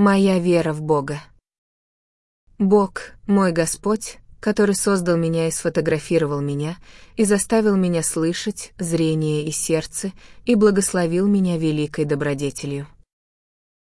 Моя вера в Бога. Бог, мой Господь, который создал меня и сфотографировал меня, и заставил меня слышать, зрение и сердце, и благословил меня великой добродетелью.